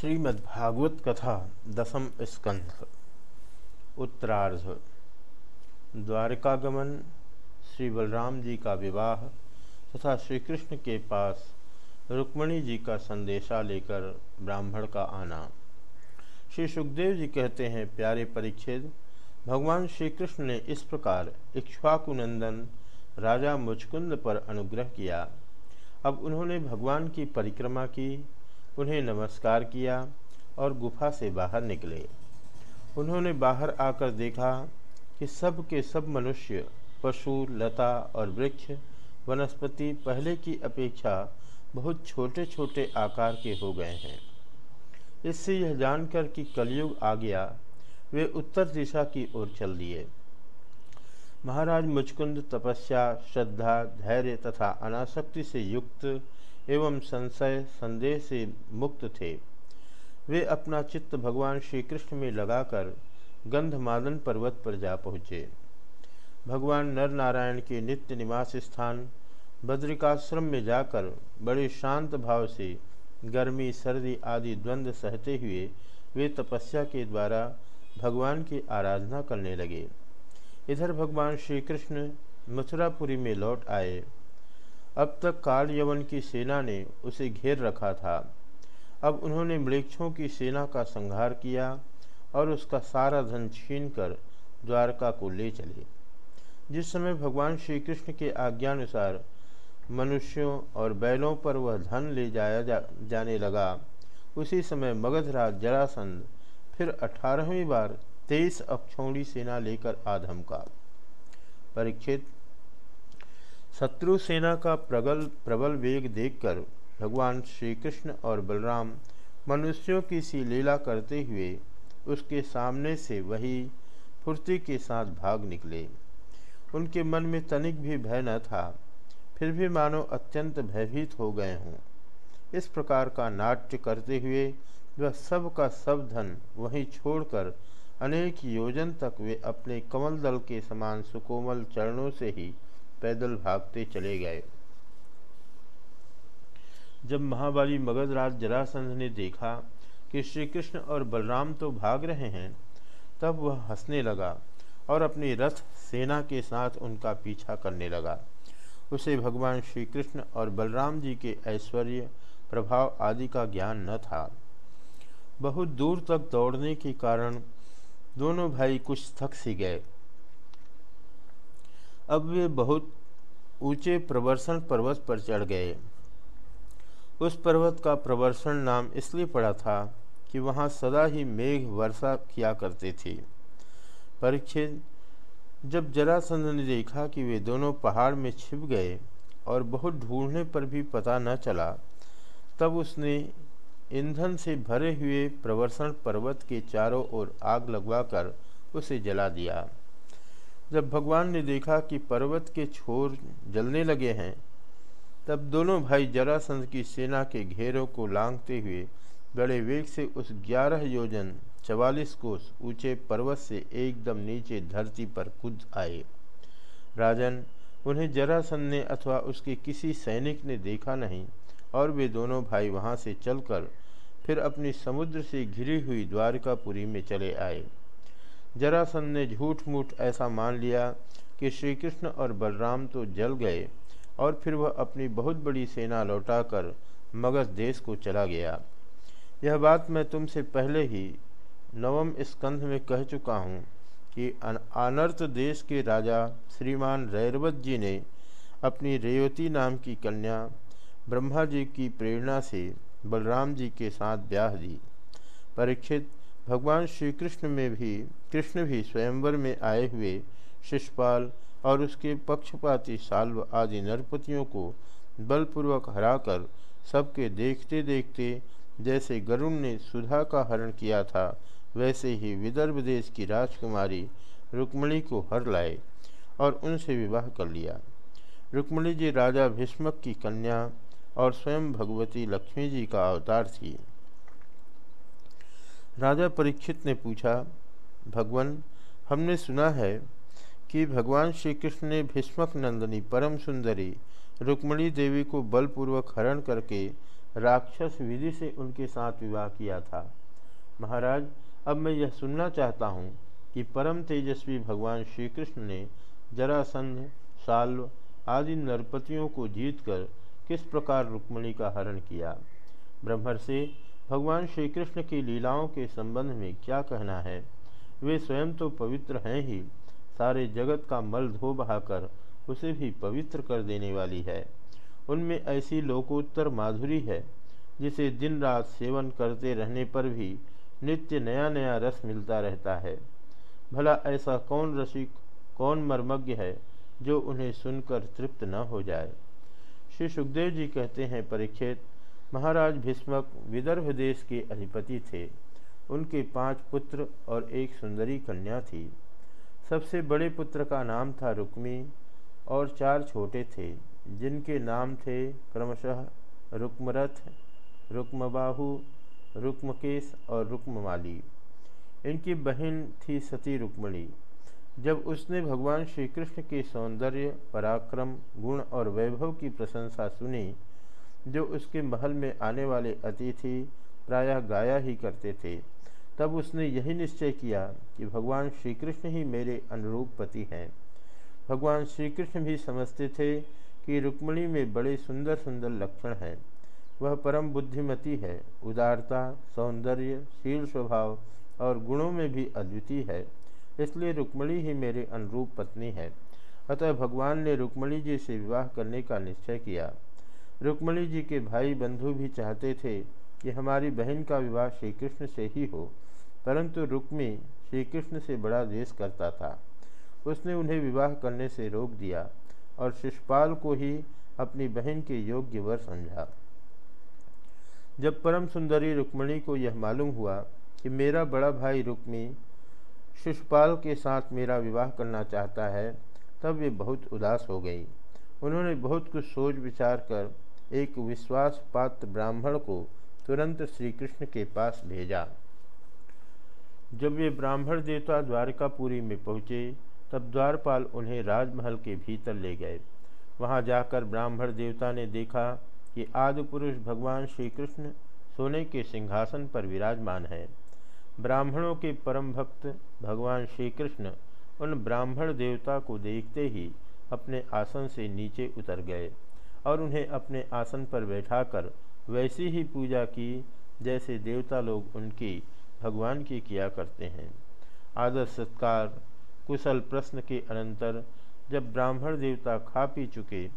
श्रीमद्भागवत कथा दसम स्कंध। उत्तरार्ध। द्वारकागमन, श्री बलराम जी का विवाह तथा श्री कृष्ण के पास रुक्मणी जी का संदेशा लेकर ब्राह्मण का आना। श्री सुखदेव जी कहते हैं, प्यारे परीक्षित भगवान श्री कृष्ण ने इस प्रकार इक्ष्वाकुनंदन राजा मुचकुंद पर अनुग्रह किया। अब उन्होंने भगवान की परिक्रमा की उन्हें नमस्कार किया और गुफा से बाहर निकले। उन्होंने बाहर आकर देखा कि सब के सब मनुष्य, पशु, लता और वृक्ष वनस्पति पहले की अपेक्षा बहुत छोटे छोटे आकार के हो गए हैं। इससे यह जानकर कि कलयुग आ गया, वे उत्तर दिशा की ओर चल दिए। महाराज मुचकुंद तपस्या, श्रद्धा, धैर्य तथा अनासक्ति से युक्त एवं संशय संदेह से मुक्त थे। वे अपना चित्त भगवान श्री कृष्ण में लगाकर गंधमादन पर्वत पर जा पहुँचे। भगवान नर नारायण के नित्य निवास स्थान, बद्रिकाश्रम में जाकर बड़े शांत भाव से गर्मी, सर्दी आदि द्वंद्व सहते हुए वे तपस्या के द्वारा भगवान की आराधना करने लगे। इधर भगवान श्री कृष्ण मथुरापुरी में लौट आए। अब तक काल यवन की सेना ने उसे घेर रखा था। अब उन्होंने मृक्षों की सेना का संहार किया और उसका सारा धन छीन कर द्वारका को ले चले। जिस समय भगवान श्री कृष्ण के आज्ञानुसार मनुष्यों और बैलों पर वह धन ले जाया जा, जाने लगा उसी समय मगधराज जरासंध फिर अठारहवीं बार तेईस अक्षौणी सेना लेकर आधम का। परीक्षित शत्रु सेना का प्रगल प्रबल वेग देखकर भगवान श्री कृष्ण और बलराम मनुष्यों की सी लीला करते हुए उसके सामने से वही फुर्ती के साथ भाग निकले। उनके मन में तनिक भी भय न था, फिर भी मानो अत्यंत भयभीत हो गए हों। इस प्रकार का नाट्य करते हुए वह सब का सब धन वहीं छोड़कर अनेक योजन तक वे अपने कमल दल के समान सुकोमल चरणों से ही पैदल भागते चले गए। जब महाबाली मगधराज जरासंध ने देखा कि श्री कृष्ण और बलराम तो भाग रहे हैं, तब वह हंसने लगा और अपनी रथ सेना के साथ उनका पीछा करने लगा। उसे भगवान श्री कृष्ण और बलराम जी के ऐश्वर्य, प्रभाव आदि का ज्ञान न था। बहुत दूर तक दौड़ने के कारण दोनों भाई कुछ थक सी गए। अब वे बहुत ऊँचे प्रवर्षण पर्वत पर चढ़ गए। उस पर्वत का प्रवर्षण नाम इसलिए पड़ा था कि वहाँ सदा ही मेघ वर्षा किया करते थे। परीक्षित, जब जरासंध ने देखा कि वे दोनों पहाड़ में छिप गए और बहुत ढूँढने पर भी पता न चला, तब उसने ईंधन से भरे हुए प्रवर्षण पर्वत के चारों ओर आग लगवाकर उसे जला दिया। जब भगवान ने देखा कि पर्वत के छोर जलने लगे हैं, तब दोनों भाई जरासंध की सेना के घेरों को लांघते हुए बड़े वेग से उस ग्यारह योजन चवालीस कोस ऊँचे पर्वत से एकदम नीचे धरती पर कूद आए। राजन, उन्हें जरासंध ने अथवा उसके किसी सैनिक ने देखा नहीं, और वे दोनों भाई वहाँ से चलकर फिर अपनी समुद्र से घिरी हुई द्वारकापुरी में चले आए। जरासंध ने झूठ मूठ ऐसा मान लिया कि श्री कृष्ण और बलराम तो जल गए और फिर वह अपनी बहुत बड़ी सेना लौटाकर मगध देश को चला गया। यह बात मैं तुमसे पहले ही नवम स्कंध में कह चुका हूँ कि अनर्थ देश के राजा श्रीमान रैरवत जी ने अपनी रेवती नाम की कन्या ब्रह्मा जी की प्रेरणा से बलराम जी के साथ ब्याह दी। परीक्षित भगवान श्री कृष्ण में भी, कृष्ण भी स्वयंवर में आए हुए शिषपाल और उसके पक्षपाती साल्व आदि नरपतियों को बलपूर्वक हराकर सबके देखते देखते जैसे गरुण ने सुधा का हरण किया था, वैसे ही विदर्भ देश की राजकुमारी रुक्मणी को हर लाए और उनसे विवाह कर लिया। रुक्मणी जी राजा भीष्मक की कन्या और स्वयं भगवती लक्ष्मी जी का अवतार थी। राजा परीक्षित ने पूछा, भगवान, हमने सुना है कि भगवान श्री कृष्ण ने भीष्मक नंदनी परम सुंदरी रुक्मणी देवी को बलपूर्वक हरण करके राक्षस विधि से उनके साथ विवाह किया था। महाराज, अब मैं यह सुनना चाहता हूँ कि परम तेजस्वी भगवान श्री कृष्ण ने जरासंध, साल्व आदि नरपतियों को जीतकर किस प्रकार रुक्मणी का हरण किया? ब्रह्मर से भगवान श्री कृष्ण की लीलाओं के संबंध में क्या कहना है? वे स्वयं तो पवित्र हैं ही। सारे जगत का मल धो बहाकर उसे भी पवित्र कर देने वाली है। उनमें ऐसी लोकोत्तर माधुरी है, जिसे दिन रात सेवन करते रहने पर भी नित्य नया नया रस मिलता रहता है। भला ऐसा कौन रसिक, कौन मर्मज्ञ है, जो उन्हें सुनकर तृप्त न हो जाए? श्री सुखदेव जी कहते हैं परीक्षित महाराज भीष्मक विदर्भ देश के अधिपति थे। उनके पाँच पुत्र और एक सुंदरी कन्या थी। सबसे बड़े पुत्र का नाम था रुक्मी और चार छोटे थे, जिनके नाम थे क्रमशः रुक्मरथ, रुक्मबाहु, रुक्मकेश और रुक्ममाली। इनकी बहन थी सती रुक्मणी। जब उसने भगवान श्री कृष्ण के सौंदर्य, पराक्रम, गुण और वैभव की प्रशंसा सुनी जो उसके महल में आने वाले अतिथि प्रायः गाया ही करते थे। तब उसने यही निश्चय किया कि भगवान श्री कृष्ण ही मेरे अनुरूप पति हैं। भगवान श्री कृष्ण भी समझते थे कि रुक्मणी में बड़े सुंदर सुंदर लक्षण हैं। वह परम बुद्धिमती है, उदारता, सौंदर्य, शील स्वभाव और गुणों में भी अद्वितीय है, इसलिए रुक्मणी ही मेरे अनुरूप पत्नी है। अतः भगवान ने रुक्मणी जी से विवाह करने का निश्चय किया। रुक्मणी जी के भाई बंधु भी चाहते थे कि हमारी बहन का विवाह श्री कृष्ण से ही हो, परंतु रुक्मी श्री कृष्ण से बड़ा द्वेष करता था। उसने उन्हें विवाह करने से रोक दिया और शिषपाल को ही अपनी बहन के योग्य वर समझा। जब परम सुंदरी रुक्मणी को यह मालूम हुआ कि मेरा बड़ा भाई रुक्मी शिषपाल के साथ मेरा विवाह करना चाहता है, तब वे बहुत उदास हो गई। उन्होंने बहुत कुछ सोच विचार कर एक विश्वास पात्र ब्राह्मण को तुरंत श्री कृष्ण के पास भेजा। जब वे ब्राह्मण देवता द्वारकापुरी में पहुँचे, तब द्वारपाल उन्हें राजमहल के भीतर ले गए। वहाँ जाकर ब्राह्मण देवता ने देखा कि आदि पुरुष भगवान श्री कृष्ण सोने के सिंहासन पर विराजमान है। ब्राह्मणों के परम भक्त भगवान श्री कृष्ण उन ब्राह्मण देवता को देखते ही अपने आसन से नीचे उतर गए। और उन्हें अपने आसन पर बैठाकर वैसी ही पूजा की जैसे देवता लोग उनकी, भगवान की किया करते हैं। आदर सत्कार, कुशल प्रश्न के अनंतर जब ब्राह्मण देवता खा पी चुके,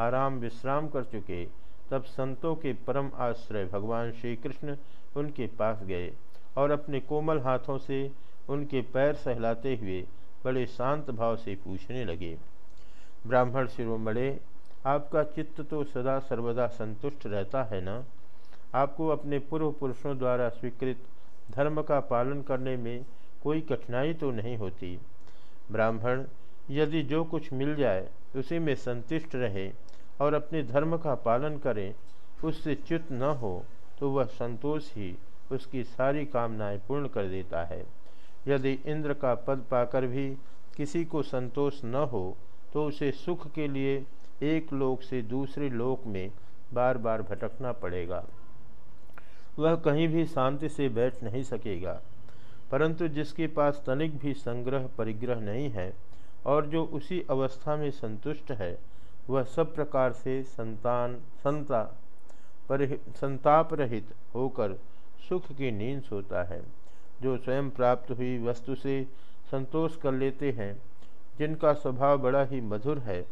आराम विश्राम कर चुके, तब संतों के परम आश्रय भगवान श्री कृष्ण उनके पास गए और अपने कोमल हाथों से उनके पैर सहलाते हुए बड़े शांत भाव से पूछने लगे। ब्राह्मण शिरोमणे आपका चित्त तो सदा सर्वदा संतुष्ट रहता है ना? आपको अपने पूर्व पुरुषों द्वारा स्वीकृत धर्म का पालन करने में कोई कठिनाई तो नहीं होती। ब्राह्मण, यदि जो कुछ मिल जाए, उसी में संतुष्ट रहे और अपने धर्म का पालन करें, उससे च्युत न हो तो वह संतोष ही उसकी सारी कामनाएँ पूर्ण कर देता है। यदि इंद्र का पद पाकर भी किसी को संतोष न हो तो उसे सुख के लिए एक लोक से दूसरे लोक में बार बार भटकना पड़ेगा। वह कहीं भी शांति से बैठ नहीं सकेगा। परंतु जिसके पास तनिक भी संग्रह परिग्रह नहीं है और जो उसी अवस्था में संतुष्ट है, वह सब प्रकार से संतान, संता संताप रहित होकर सुख की नींद सोता है, जो स्वयं प्राप्त हुई वस्तु से संतोष कर लेते हैं, जिनका स्वभाव बड़ा ही मधुर है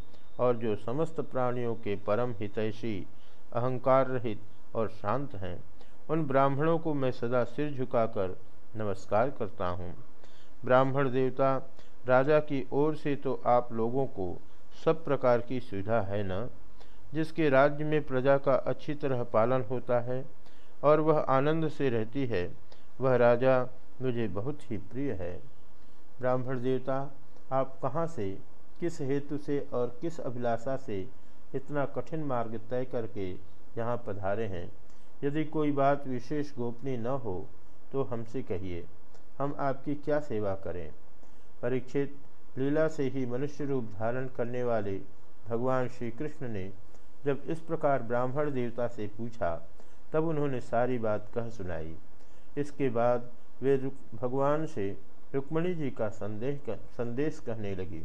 और जो समस्त प्राणियों के परम हितैषी, अहंकार रहित और शांत हैं, उन ब्राह्मणों को मैं सदा सिर झुकाकर नमस्कार करता हूँ। ब्राह्मण देवता, राजा की ओर से तो आप लोगों को सब प्रकार की सुविधा है न? जिसके राज्य में प्रजा का अच्छी तरह पालन होता है और वह आनंद से रहती है, वह राजा मुझे बहुत ही प्रिय है। ब्राह्मण देवता, आप कहाँ से किस हेतु से और किस अभिलाषा से इतना कठिन मार्ग तय करके यहाँ पधारे हैं? यदि कोई बात विशेष गोपनीय न हो तो हमसे कहिए हम आपकी क्या सेवा करें? परीक्षित लीला से ही मनुष्य रूप धारण करने वाले भगवान श्री कृष्ण ने जब इस प्रकार ब्राह्मण देवता से पूछा तब उन्होंने सारी बात कह सुनाई। इसके बाद वे भगवान से रुक्मणी जी का कर, संदेश कहने लगी।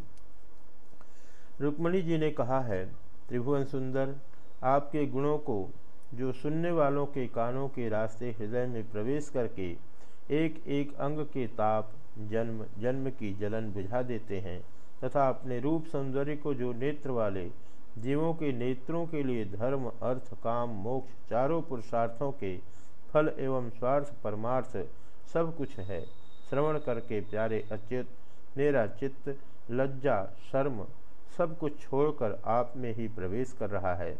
रुक्मणी जी ने कहा है, त्रिभुवन सुंदर, आपके गुणों को, जो सुनने वालों के कानों के रास्ते हृदय में प्रवेश करके एक एक अंग के ताप, जन्म जन्म की जलन बुझा देते हैं, तथा अपने रूप सौंदर्य को जो नेत्र वाले, जीवों के नेत्रों के लिए धर्म, अर्थ, काम, मोक्ष, चारों पुरुषार्थों के, फल एवं स्वार्थ, परमार्थ, सब कुछ है। श्रवण करके प्यारे अच्युत, मेरा चित्त, लज्जा, शर्म सब कुछ छोड़कर आप में ही प्रवेश कर रहा है।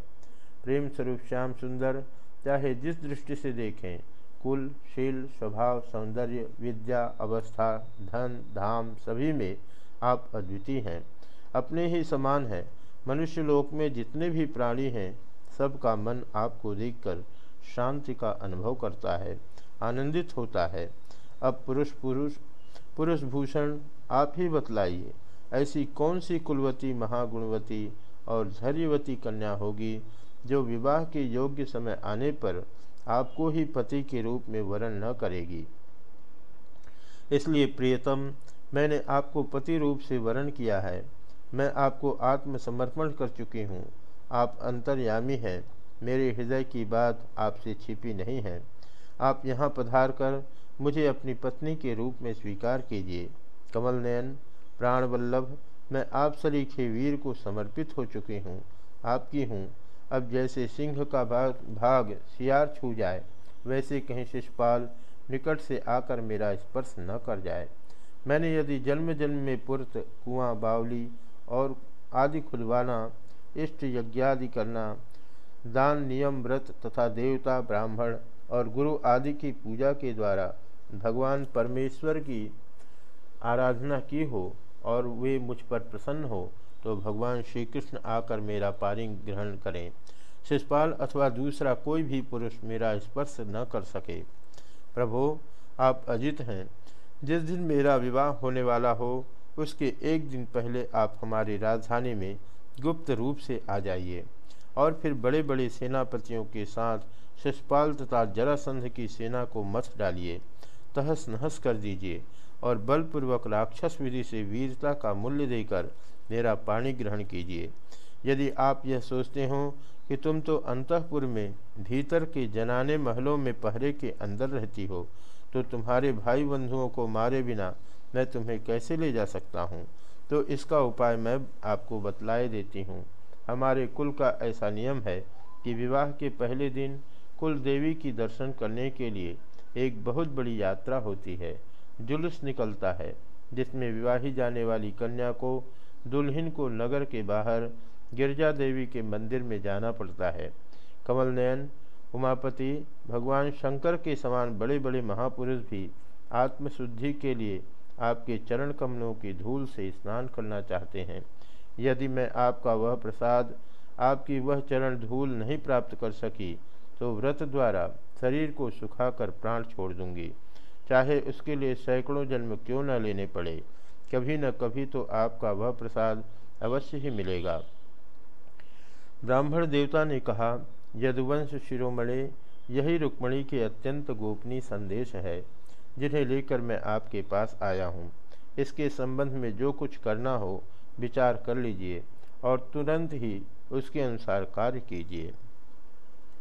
प्रेम स्वरूप श्याम सुंदर, चाहे जिस दृष्टि से देखें, कुल, शील, स्वभाव, सौंदर्य, विद्या, अवस्था, धन, धाम, सभी में आप अद्वितीय हैं। अपने ही समान हैं। मनुष्य लोक में जितने भी प्राणी हैं सबका मन आपको देखकर शांति का अनुभव करता है, आनंदित होता है। अब पुरुष पुरुष पुरुष भूषण, आप ही बतलाइए। ऐसी कौन सी कुलवती, महागुणवती और धैर्यवती कन्या होगी जो विवाह के योग्य समय आने पर आपको ही पति के रूप में वरण न करेगी? इसलिए प्रियतम, मैंने आपको पति रूप से वर्ण किया है। मैं आपको आत्मसमर्पण कर चुकी हूँ। आप अंतर्यामी हैं। मेरे हृदय की बात आपसे छिपी नहीं है। आप यहाँ पधार कर मुझे अपनी पत्नी के रूप में स्वीकार कीजिए। कमल नयन प्राणवल्लभ मैं आप सरीखे वीर को समर्पित हो चुकी हूँ, आपकी हूँ। अब जैसे सिंह का भाग भाग सियार छू जाए, वैसे कहीं शिषपाल, निकट से आकर मेरा स्पर्श न कर जाए। मैंने यदि जन्म जन्म में पुरत, कुआँ बावली और आदि खुलवाना, इष्ट यज्ञादि करना, दान नियम व्रत तथा देवता ब्राह्मण और गुरु आदि की पूजा के द्वारा भगवान परमेश्वर की आराधना की हो और वे मुझ पर प्रसन्न हो तो भगवान श्री कृष्ण आकर मेरा पारिंग ग्रहण करें। शिषपाल अथवा दूसरा कोई भी पुरुष मेरा स्पर्श न कर सके। प्रभो, आप अजित हैं। जिस दिन मेरा विवाह होने वाला हो, उसके एक दिन पहले आप हमारी राजधानी में गुप्त रूप से आ जाइए। और फिर बड़े बड़े सेनापतियों के साथ शिषपाल तथा जरासंध की सेना को मथ डालिए। तहस नहस कर दीजिए। और बलपूर्वक राक्षस विधि से वीरता का मूल्य देकर मेरा पाणी ग्रहण कीजिए। यदि आप यह सोचते हो कि तुम तो अंतपुर में, भीतर के जनाने महलों में पहरे के अंदर रहती हो तो तुम्हारे भाई बंधुओं को मारे बिना मैं तुम्हें कैसे ले जा सकता हूँ? तो इसका उपाय मैं आपको बतलाए देती हूँ। हमारे कुल का ऐसा नियम है कि विवाह के पहले दिन कुल देवी की दर्शन करने के लिए एक बहुत बड़ी यात्रा होती है। जुलूस निकलता है, जिसमें विवाही जाने वाली कन्या को दुल्हन को नगर के बाहर गिरजा देवी के मंदिर में जाना पड़ता है। कमल नयन उमापति, भगवान शंकर के समान बड़े बड़े महापुरुष भी आत्मशुद्धि के लिए आपके चरण कमलों की धूल से स्नान करना चाहते हैं। यदि मैं आपका वह प्रसाद, आपकी वह चरण धूल नहीं प्राप्त कर सकी तो व्रत द्वारा शरीर को सुखाकर प्राण छोड़ दूँगी। चाहे उसके लिए सैकड़ों जन्म क्यों न लेने पड़े, कभी न कभी तो आपका वह प्रसाद अवश्य ही मिलेगा। ब्राह्मण देवता ने कहा, यदुवंश शिरोमणे, यही रुक्मणी के अत्यंत गोपनीय संदेश है, जिन्हें लेकर मैं आपके पास आया हूँ। इसके संबंध में जो कुछ करना हो, विचार कर लीजिए और तुरंत ही उसके अनुसार कार्य कीजिए।